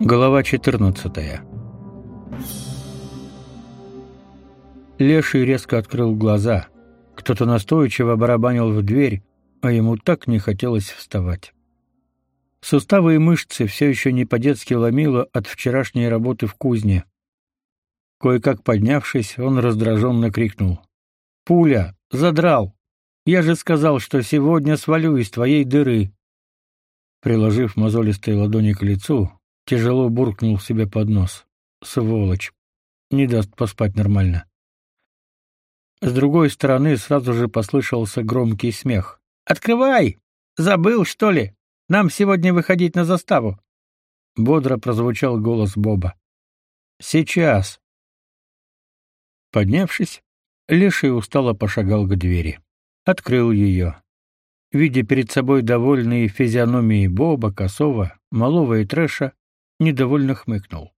Глава 14. Леший резко открыл глаза. Кто-то настойчиво барабанил в дверь, а ему так не хотелось вставать. Суставы и мышцы все еще не по-детски ломило от вчерашней работы в кузне. Кое-как поднявшись, он раздраженно крикнул: "Пуля, задрал! Я же сказал, что сегодня свалю из твоей дыры". Приложив мозолистые ладони к лицу, тяжело буркнул себе под нос. Сволочь. Не даст поспать нормально. С другой стороны сразу же послышался громкий смех. Открывай! Забыл, что ли? Нам сегодня выходить на заставу. Бодро прозвучал голос Боба. Сейчас. Поднявшись, Леший устало пошагал к двери. Открыл ее видя перед собой довольные физиономии Боба, Косова, Малова и Трэша, недовольно хмыкнул.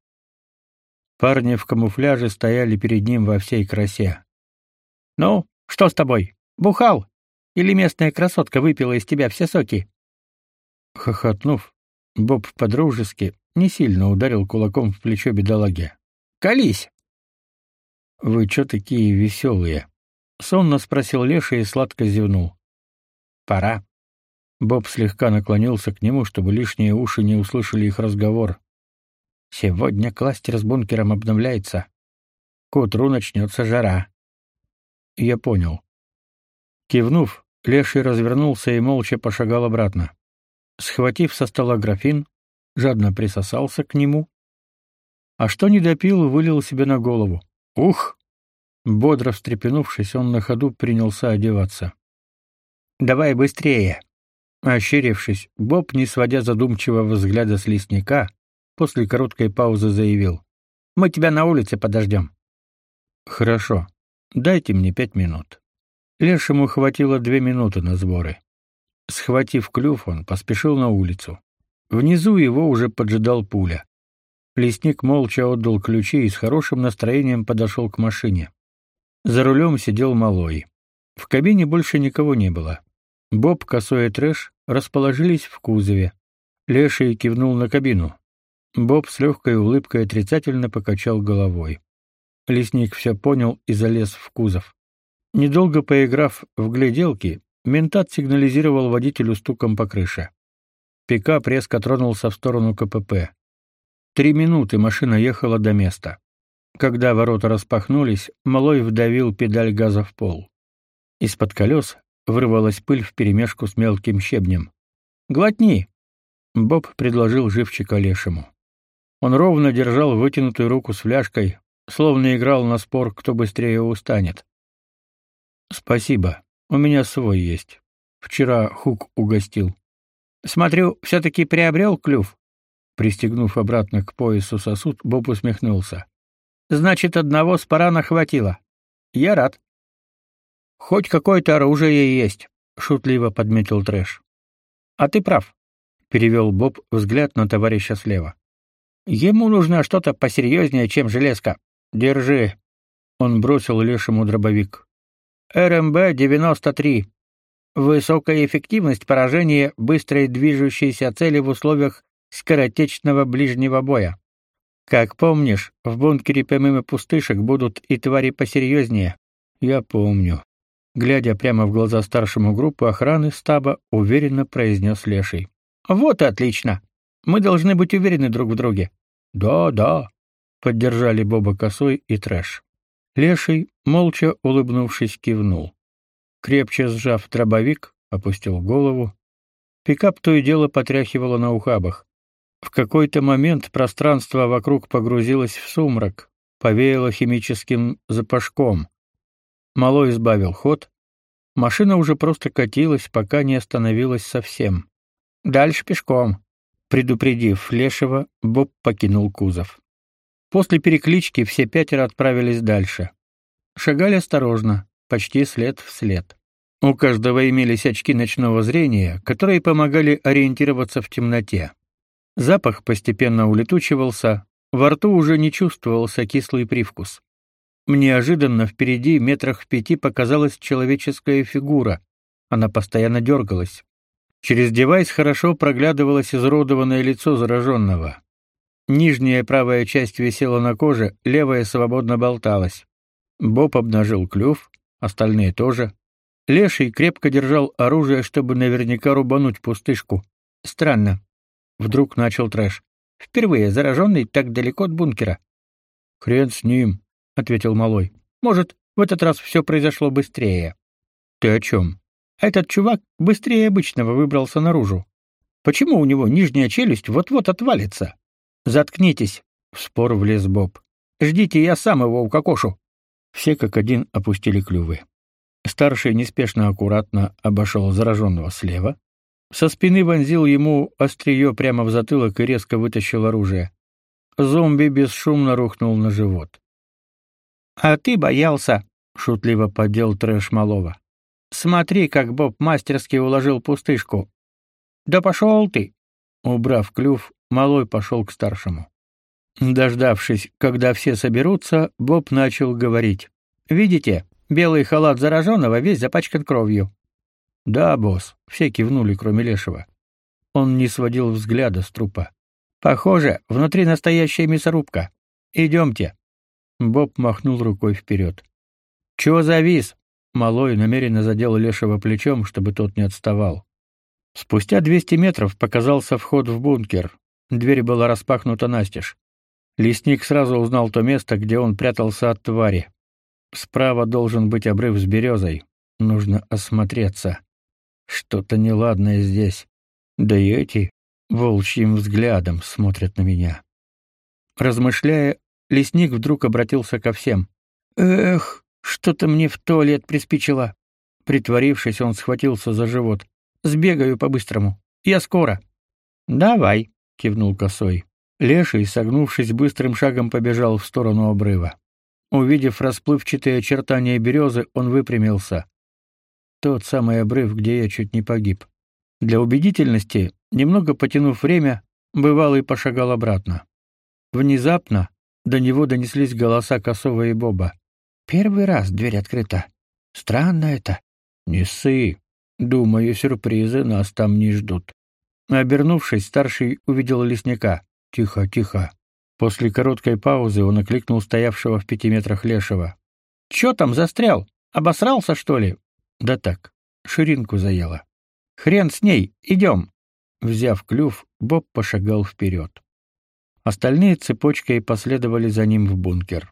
Парни в камуфляже стояли перед ним во всей красе. «Ну, что с тобой? Бухал? Или местная красотка выпила из тебя все соки?» Хохотнув, Боб подружески не сильно ударил кулаком в плечо бедолаге. «Колись!» «Вы чё такие веселые?» — сонно спросил Леша и сладко зевнул. Пора. Боб слегка наклонился к нему, чтобы лишние уши не услышали их разговор. Сегодня кластер с бункером обновляется. К утру начнется жара. Я понял. Кивнув, Леший развернулся и молча пошагал обратно. Схватив со стола графин, жадно присосался к нему, а что не допил, вылил себе на голову. Ух! Бодро встрепенувшись, он на ходу принялся одеваться. Давай быстрее. Ощерившись, Боб, не сводя задумчивого взгляда с лесника, после короткой паузы заявил: "Мы тебя на улице подождем». Хорошо. Дайте мне пять минут. Лешему хватило две минуты на сборы. Схватив клюв, он поспешил на улицу. Внизу его уже поджидал пуля. Лесник молча отдал ключи и с хорошим настроением подошел к машине. За рулем сидел малой. В кабине больше никого не было. Боб, Косой и Трэш расположились в кузове. Леший кивнул на кабину. Боб с легкой улыбкой отрицательно покачал головой. Лесник все понял и залез в кузов. Недолго поиграв в гляделки, ментат сигнализировал водителю стуком по крыше. Пикап резко тронулся в сторону КПП. Три минуты машина ехала до места. Когда ворота распахнулись, Малой вдавил педаль газа в пол. Из-под колес вырвалась пыль вперемешку с мелким щебнем. «Глотни!» — Боб предложил живчика лешему. Он ровно держал вытянутую руку с фляжкой, словно играл на спор, кто быстрее устанет. «Спасибо, у меня свой есть. Вчера Хук угостил». «Смотрю, все-таки приобрел клюв?» Пристегнув обратно к поясу сосуд, Боб усмехнулся. «Значит, одного спарана хватило. Я рад». Хоть какое-то оружие есть, шутливо подметил Трэш. А ты прав, перевел Боб взгляд на товарища слева. Ему нужно что-то посерьезнее, чем железка. Держи. Он бросил лешему дробовик. РМБ-93. Высокая эффективность поражения быстрой движущейся цели в условиях скоротечного ближнего боя. Как помнишь, в бункере помимо пустышек будут и твари посерьезнее. Я помню глядя прямо в глаза старшему группы охраны стаба, уверенно произнес Леший. Вот и отлично. Мы должны быть уверены друг в друге. Да, да, поддержали Боба Косой и Трэш. Леший, молча улыбнувшись, кивнул. Крепче сжав дробовик, опустил голову. Пикап то и дело потряхивало на ухабах. В какой-то момент пространство вокруг погрузилось в сумрак, повеяло химическим запашком. Малой избавил ход. Машина уже просто катилась, пока не остановилась совсем. Дальше пешком. Предупредив Лешего, Боб покинул кузов. После переклички все пятеро отправились дальше. Шагали осторожно, почти след в след. У каждого имелись очки ночного зрения, которые помогали ориентироваться в темноте. Запах постепенно улетучивался, во рту уже не чувствовался кислый привкус. Неожиданно впереди, метрах в пяти, показалась человеческая фигура. Она постоянно дергалась. Через девайс хорошо проглядывалось изуродованное лицо зараженного. Нижняя правая часть висела на коже, левая свободно болталась. Боб обнажил клюв, остальные тоже. Леший крепко держал оружие, чтобы наверняка рубануть пустышку. Странно. Вдруг начал Трэш. Впервые зараженный так далеко от бункера. Хрен с ним, ответил малой. Может, в этот раз все произошло быстрее. Ты о чем? Этот чувак быстрее обычного выбрался наружу. Почему у него нижняя челюсть вот-вот отвалится? Заткнитесь, в спор влез Боб. Ждите, я сам его укокошу. Все как один опустили клювы. Старший неспешно аккуратно обошел зараженного слева, со спины вонзил ему острие прямо в затылок и резко вытащил оружие. Зомби бесшумно рухнул на живот. А ты боялся, шутливо поддел трэш малого. Смотри, как Боб мастерски уложил пустышку. Да пошел ты. Убрав клюв, малой пошел к старшему. Дождавшись, когда все соберутся, Боб начал говорить. Видите, белый халат зараженного весь запачкан кровью. Да, босс, все кивнули, кроме Лешего. Он не сводил взгляда с трупа. Похоже, внутри настоящая мясорубка. Идемте. Боб махнул рукой вперед. Чего завис? Малой намеренно задел Лешего плечом, чтобы тот не отставал. Спустя 200 метров показался вход в бункер. Дверь была распахнута настежь. Лесник сразу узнал то место, где он прятался от твари. Справа должен быть обрыв с березой. Нужно осмотреться. Что-то неладное здесь. Да и эти волчьим взглядом смотрят на меня. Размышляя, лесник вдруг обратился ко всем. Эх, что-то мне в туалет приспичило. Притворившись, он схватился за живот. Сбегаю по-быстрому. Я скоро. Давай, кивнул косой. Леший, согнувшись быстрым шагом, побежал в сторону обрыва. Увидев расплывчатые очертания березы, он выпрямился. Тот самый обрыв, где я чуть не погиб. Для убедительности, немного потянув время, бывалый пошагал обратно. Внезапно до него донеслись голоса Косова и Боба. Первый раз дверь открыта. Странно это. Не ссы. Думаю, сюрпризы нас там не ждут. Обернувшись, старший увидел лесника. Тихо, тихо. После короткой паузы он окликнул стоявшего в пяти метрах лешего. «Чё там застрял? Обосрался, что ли? Да так, ширинку заело. Хрен с ней, идем. Взяв клюв, Боб пошагал вперед. Остальные цепочкой последовали за ним в бункер.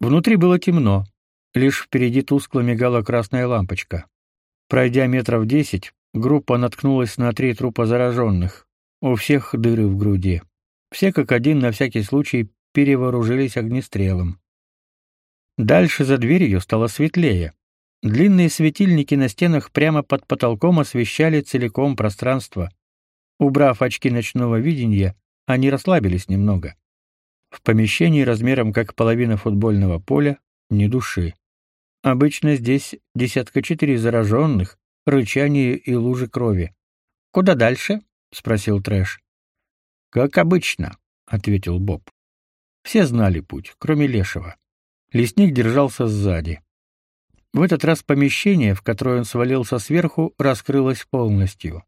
Внутри было темно, лишь впереди тускло мигала красная лампочка. Пройдя метров десять, группа наткнулась на три трупа зараженных. У всех дыры в груди. Все как один на всякий случай перевооружились огнестрелом. Дальше за дверью стало светлее. Длинные светильники на стенах прямо под потолком освещали целиком пространство. Убрав очки ночного видения, они расслабились немного. В помещении размером как половина футбольного поля ни души. Обычно здесь десятка четыре зараженных, рычание и лужи крови. Куда дальше? спросил Трэш. Как обычно, ответил Боб. Все знали путь, кроме Лешего. Лесник держался сзади. В этот раз помещение, в которое он свалился сверху, раскрылось полностью.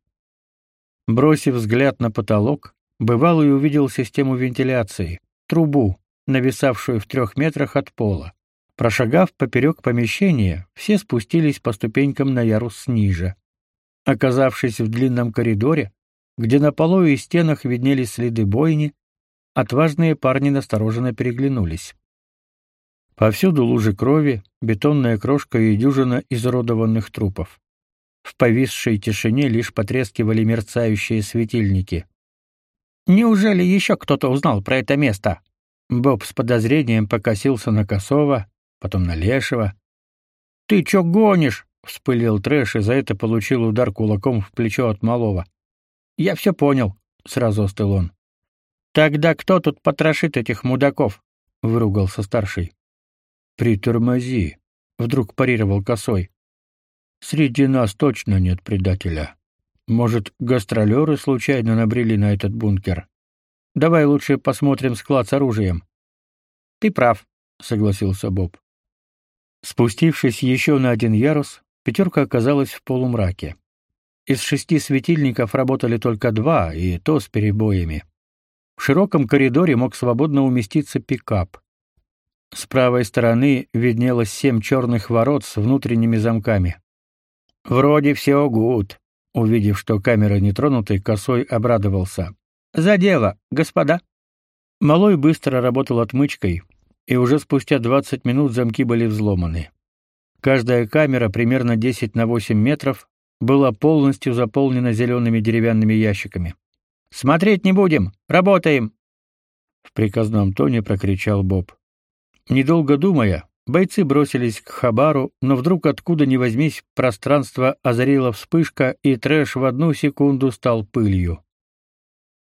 Бросив взгляд на потолок, бывалый увидел систему вентиляции, трубу, нависавшую в трех метрах от пола. Прошагав поперек помещения, все спустились по ступенькам на ярус ниже. Оказавшись в длинном коридоре, где на полу и стенах виднелись следы бойни, отважные парни настороженно переглянулись. Повсюду лужи крови, бетонная крошка и дюжина изуродованных трупов. В повисшей тишине лишь потрескивали мерцающие светильники. Неужели еще кто-то узнал про это место? Боб с подозрением покосился на Косова, потом на Лешего. Ты чё гонишь? вспылил Трэш и за это получил удар кулаком в плечо от малого. Я все понял, сразу остыл он. Тогда кто тут потрошит этих мудаков? выругался старший. Притормози, вдруг парировал Косой. Среди нас точно нет предателя. Может, гастролеры случайно набрели на этот бункер? Давай лучше посмотрим склад с оружием. Ты прав, согласился Боб. Спустившись еще на один ярус, пятерка оказалась в полумраке. Из шести светильников работали только два, и то с перебоями. В широком коридоре мог свободно уместиться пикап. С правой стороны виднелось семь черных ворот с внутренними замками. Вроде все гуд. Увидев, что камера не тронута, косой обрадовался. За дело, господа. Малой быстро работал отмычкой, и уже спустя 20 минут замки были взломаны. Каждая камера примерно 10 на 8 метров была полностью заполнена зелеными деревянными ящиками. Смотреть не будем, работаем, в приказном тоне прокричал Боб. Недолго думая, бойцы бросились к Хабару, но вдруг откуда ни возьмись, пространство озарила вспышка, и трэш в одну секунду стал пылью.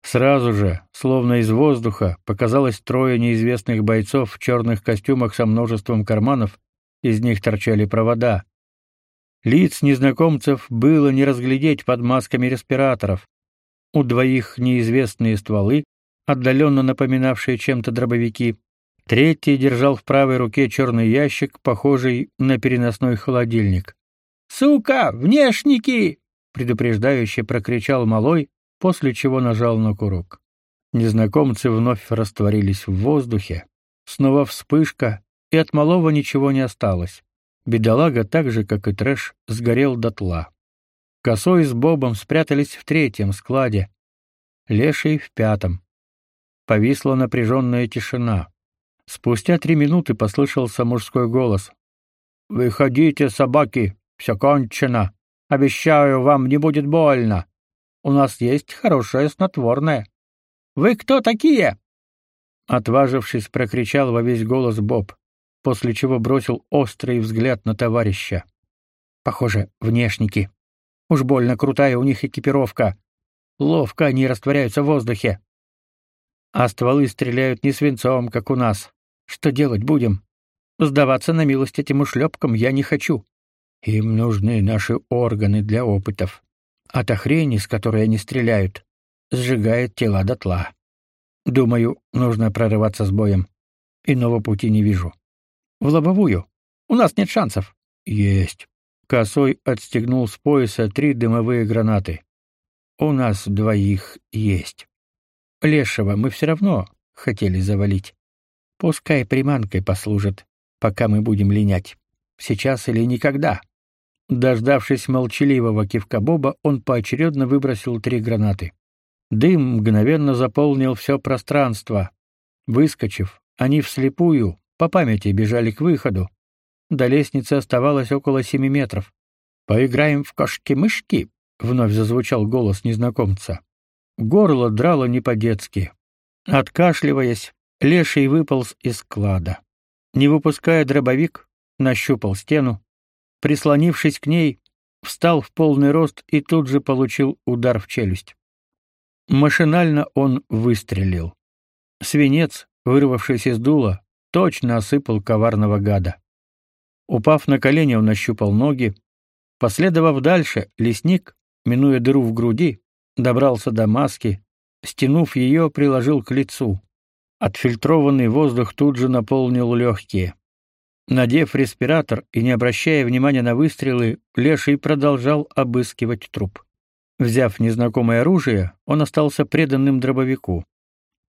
Сразу же, словно из воздуха, показалось трое неизвестных бойцов в черных костюмах со множеством карманов, из них торчали провода. Лиц незнакомцев было не разглядеть под масками респираторов. У двоих неизвестные стволы, отдаленно напоминавшие чем-то дробовики. Третий держал в правой руке черный ящик, похожий на переносной холодильник. «Сука, внешники!» — предупреждающе прокричал малой, после чего нажал на курок. Незнакомцы вновь растворились в воздухе. Снова вспышка, и от малого ничего не осталось. Бедолага, так же, как и Трэш, сгорел дотла. Косой с Бобом спрятались в третьем складе, Леший в пятом. Повисла напряженная тишина. Спустя три минуты послышался мужской голос. «Выходите, собаки, все кончено. Обещаю, вам не будет больно. У нас есть хорошее снотворное». «Вы кто такие?» Отважившись, прокричал во весь голос Боб, после чего бросил острый взгляд на товарища. «Похоже, внешники. Уж больно крутая у них экипировка. Ловко они растворяются в воздухе. А стволы стреляют не свинцом, как у нас. Что делать будем? Сдаваться на милость этим ушлепкам я не хочу. Им нужны наши органы для опытов. От охрени, с которой они стреляют, сжигает тела дотла. Думаю, нужно прорываться с боем. Иного пути не вижу. В лобовую. У нас нет шансов. Есть. Косой отстегнул с пояса три дымовые гранаты. У нас двоих есть. Лешего мы все равно хотели завалить. Пускай приманкой послужит, пока мы будем линять. Сейчас или никогда. Дождавшись молчаливого кивка Боба, он поочередно выбросил три гранаты. Дым мгновенно заполнил все пространство. Выскочив, они вслепую, по памяти, бежали к выходу. До лестницы оставалось около семи метров. «Поиграем в кошки-мышки?» — вновь зазвучал голос незнакомца. Горло драло не по-детски. Откашливаясь, Леший выполз из склада. Не выпуская дробовик, нащупал стену, прислонившись к ней, встал в полный рост и тут же получил удар в челюсть. Машинально он выстрелил. Свинец, вырвавшийся из дула, точно осыпал коварного гада. Упав на колени, он нащупал ноги. Последовав дальше, лесник, минуя дыру в груди, добрался до маски, стянув ее, приложил к лицу. Отфильтрованный воздух тут же наполнил легкие. Надев респиратор и не обращая внимания на выстрелы, Леший продолжал обыскивать труп. Взяв незнакомое оружие, он остался преданным дробовику.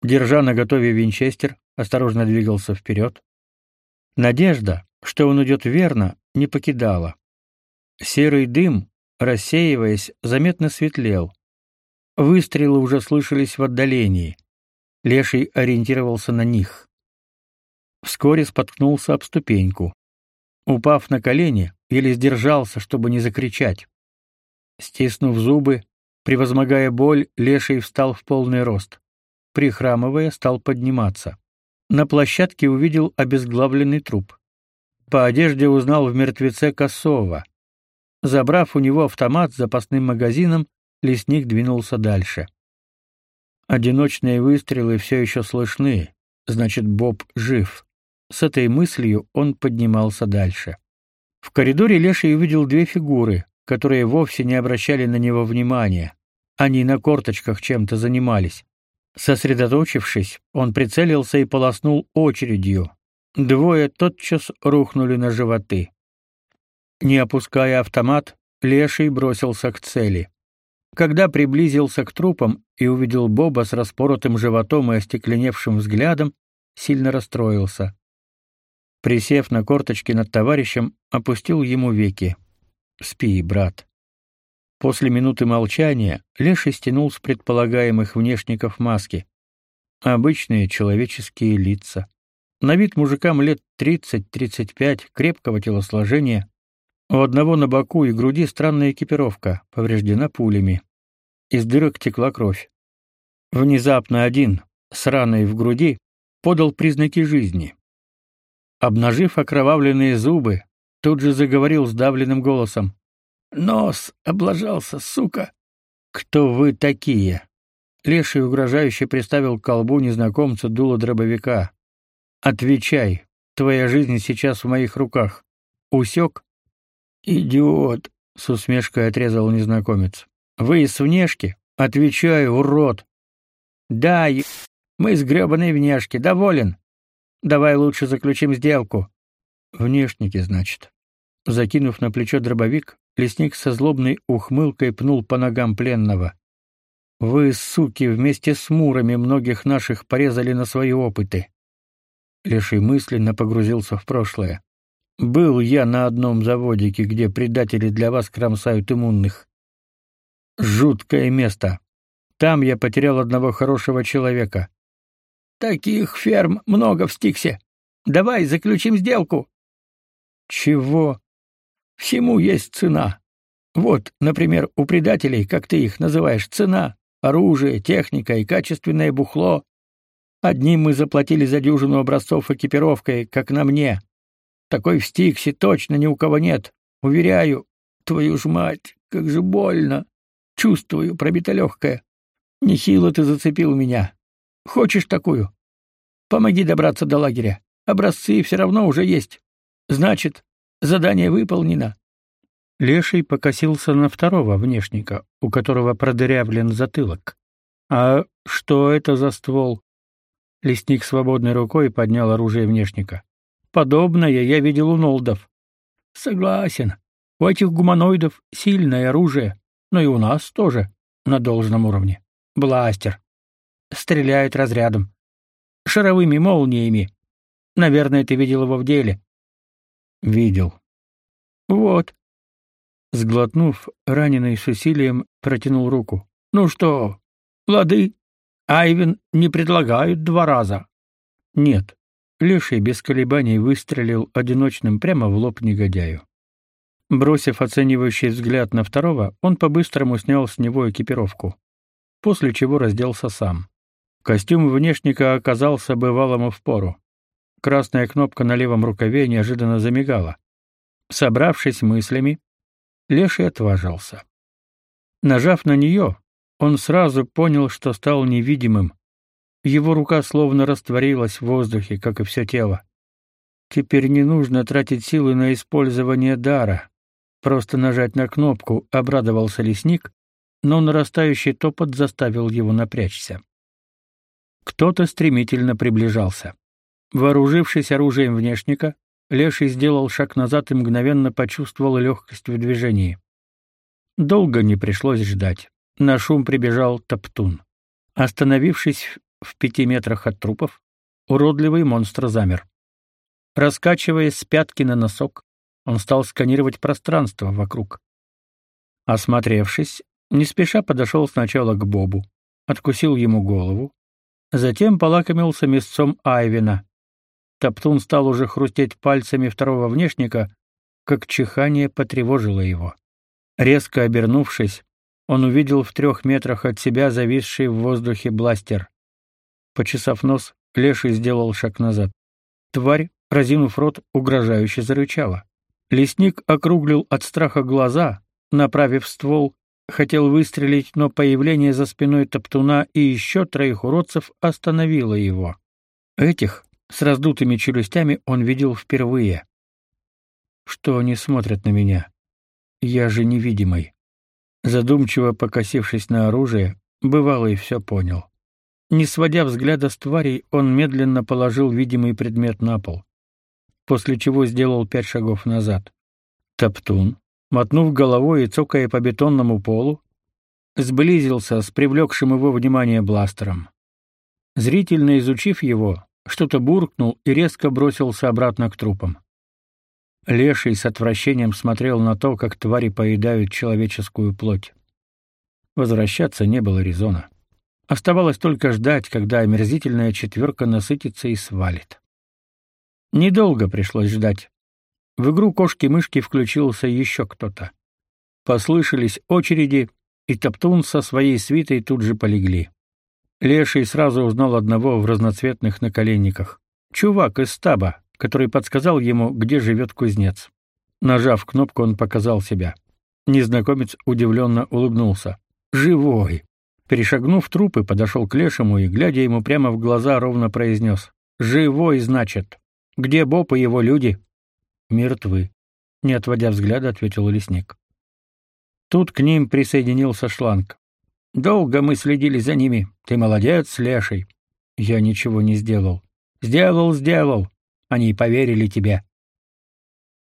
Держа наготове винчестер, осторожно двигался вперед. Надежда, что он идет верно, не покидала. Серый дым, рассеиваясь, заметно светлел. Выстрелы уже слышались в отдалении. Леший ориентировался на них. Вскоре споткнулся об ступеньку. Упав на колени, еле сдержался, чтобы не закричать. Стиснув зубы, превозмогая боль, Леший встал в полный рост. Прихрамывая, стал подниматься. На площадке увидел обезглавленный труп. По одежде узнал в мертвеце Косова. Забрав у него автомат с запасным магазином, лесник двинулся дальше. Одиночные выстрелы все еще слышны, значит, Боб жив. С этой мыслью он поднимался дальше. В коридоре Леший увидел две фигуры, которые вовсе не обращали на него внимания. Они на корточках чем-то занимались. Сосредоточившись, он прицелился и полоснул очередью. Двое тотчас рухнули на животы. Не опуская автомат, Леший бросился к цели. Когда приблизился к трупам и увидел Боба с распоротым животом и остекленевшим взглядом, сильно расстроился. Присев на корточки над товарищем, опустил ему веки. «Спи, брат». После минуты молчания Леший стянул с предполагаемых внешников маски. Обычные человеческие лица. На вид мужикам лет 30-35, крепкого телосложения. У одного на боку и груди странная экипировка, повреждена пулями. Из дырок текла кровь. Внезапно один, с раной в груди, подал признаки жизни. Обнажив окровавленные зубы, тут же заговорил сдавленным голосом. «Нос облажался, сука!» «Кто вы такие?» Леший угрожающе приставил к колбу незнакомца дуло дробовика. Отвечай. Твоя жизнь сейчас в моих руках. Усек?» Идиот, с усмешкой отрезал незнакомец. Вы из внешки? Отвечаю, урод. Да, мы из грёбаной внешки, доволен. Давай лучше заключим сделку. Внешники, значит. Закинув на плечо дробовик, лесник со злобной ухмылкой пнул по ногам пленного. Вы, суки, вместе с мурами многих наших порезали на свои опыты. Леший мысленно погрузился в прошлое. Был я на одном заводике, где предатели для вас кромсают иммунных. Жуткое место. Там я потерял одного хорошего человека. Таких ферм много в Стиксе. Давай заключим сделку. Чего? Всему есть цена. Вот, например, у предателей, как ты их называешь, цена оружие, техника и качественное бухло. Одним мы заплатили за дюжину образцов экипировкой, как на мне. Такой в Стиксе точно ни у кого нет. Уверяю, твою ж мать, как же больно. Чувствую, пробито легкое. Нехило ты зацепил меня. Хочешь такую? Помоги добраться до лагеря. Образцы все равно уже есть. Значит, задание выполнено. Леший покосился на второго внешника, у которого продырявлен затылок. А что это за ствол? Лесник свободной рукой поднял оружие внешника. Подобное я видел у нолдов. Согласен. У этих гуманоидов сильное оружие, но и у нас тоже на должном уровне. Бластер. Стреляет разрядом. Шаровыми молниями. Наверное, ты видел его в деле. Видел. Вот. Сглотнув, раненый с усилием протянул руку. Ну что, лады? Айвен не предлагают два раза. Нет. Леший без колебаний выстрелил одиночным прямо в лоб негодяю. Бросив оценивающий взгляд на второго, он по-быстрому снял с него экипировку, после чего разделся сам. Костюм внешника оказался бывалому впору. Красная кнопка на левом рукаве неожиданно замигала. Собравшись мыслями, Леший отважился. Нажав на нее, он сразу понял, что стал невидимым. Его рука словно растворилась в воздухе, как и все тело. Теперь не нужно тратить силы на использование дара. Просто нажать на кнопку, обрадовался лесник, но нарастающий топот заставил его напрячься. Кто-то стремительно приближался. Вооружившись оружием внешника, Леший сделал шаг назад и мгновенно почувствовал легкость в движении. Долго не пришлось ждать. На шум прибежал Топтун. Остановившись в пяти метрах от трупов, уродливый монстр замер. Раскачиваясь с пятки на носок, он стал сканировать пространство вокруг. Осмотревшись, не спеша подошел сначала к Бобу, откусил ему голову, затем полакомился мясцом Айвина. Топтун стал уже хрустеть пальцами второго внешника, как чихание потревожило его. Резко обернувшись, он увидел в трех метрах от себя зависший в воздухе бластер. Почесав нос, Леший сделал шаг назад. Тварь, разинув рот, угрожающе зарычала. Лесник округлил от страха глаза, направив ствол, хотел выстрелить, но появление за спиной топтуна и еще троих уродцев остановило его. Этих, с раздутыми челюстями, он видел впервые. Что они смотрят на меня? Я же невидимый. Задумчиво покосившись на оружие, бывалый все понял. Не сводя взгляда с тварей, он медленно положил видимый предмет на пол, после чего сделал пять шагов назад. Топтун, мотнув головой и цокая по бетонному полу, сблизился с привлекшим его внимание бластером. Зрительно изучив его, что-то буркнул и резко бросился обратно к трупам. Леший с отвращением смотрел на то, как твари поедают человеческую плоть. Возвращаться не было резона. Оставалось только ждать, когда омерзительная четверка насытится и свалит. Недолго пришлось ждать. В игру кошки-мышки включился еще кто-то. Послышались очереди, и Топтун со своей свитой тут же полегли. Леший сразу узнал одного в разноцветных наколенниках. Чувак из стаба, который подсказал ему, где живет кузнец. Нажав кнопку, он показал себя. Незнакомец удивленно улыбнулся. «Живой!» Перешагнув трупы, подошел к Лешему и, глядя ему прямо в глаза, ровно произнес. «Живой, значит. Где Боб и его люди?» «Мертвы», — не отводя взгляда, ответил лесник. Тут к ним присоединился шланг. «Долго мы следили за ними. Ты молодец, Леший». «Я ничего не сделал». «Сделал, сделал. Они поверили тебе.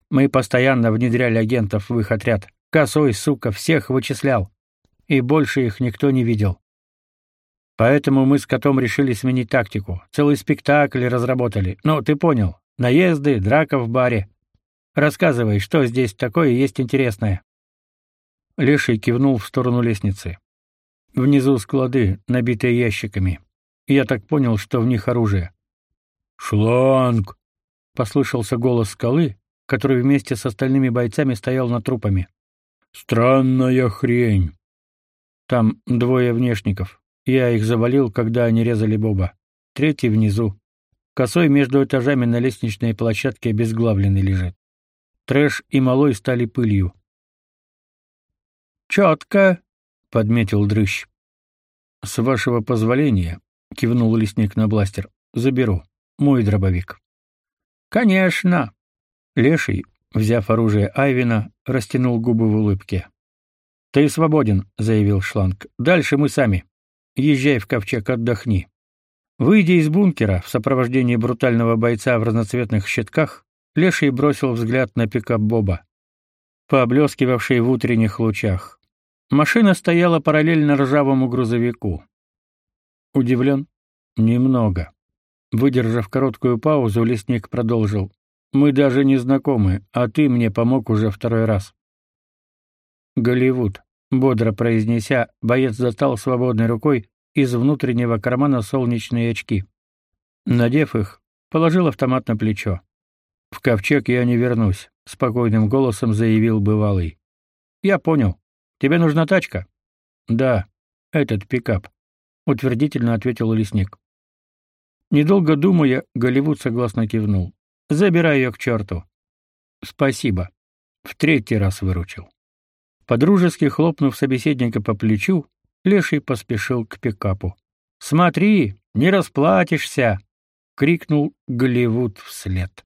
Мы постоянно внедряли агентов в их отряд. Косой, сука, всех вычислял. И больше их никто не видел. Поэтому мы с котом решили сменить тактику. Целый спектакль разработали. Ну, ты понял. Наезды, драка в баре. Рассказывай, что здесь такое есть интересное. Леший кивнул в сторону лестницы. Внизу склады, набитые ящиками. Я так понял, что в них оружие. Шланг, послышался голос скалы, который вместе с остальными бойцами стоял над трупами. Странная хрень. Там двое внешников. Я их завалил, когда они резали Боба. Третий внизу. Косой между этажами на лестничной площадке обезглавленный лежит. Трэш и малой стали пылью. «Четко!» — подметил дрыщ. «С вашего позволения», — кивнул лесник на бластер, — «заберу. Мой дробовик». Конечно. Леший, взяв оружие Айвина, растянул губы в улыбке. Ты свободен, заявил Шланг. Дальше мы сами. Езжай в ковчег, отдохни. Выйдя из бункера в сопровождении брутального бойца в разноцветных щитках, Леший бросил взгляд на пикап Боба, поблескивавший в утренних лучах. Машина стояла параллельно ржавому грузовику. Удивлен? Немного. Выдержав короткую паузу, лесник продолжил: "Мы даже не знакомы, а ты мне помог уже второй раз". Голливуд, бодро произнеся, боец достал свободной рукой из внутреннего кармана солнечные очки. Надев их, положил автомат на плечо. В ковчег я не вернусь, спокойным голосом заявил бывалый. Я понял. Тебе нужна тачка? Да, этот пикап, утвердительно ответил лесник. Недолго думая, Голливуд согласно кивнул. Забирай ее к черту». Спасибо. В третий раз выручил. Подружески хлопнув собеседника по плечу, Леший поспешил к пикапу. Смотри, не расплатишься, крикнул Голливуд вслед.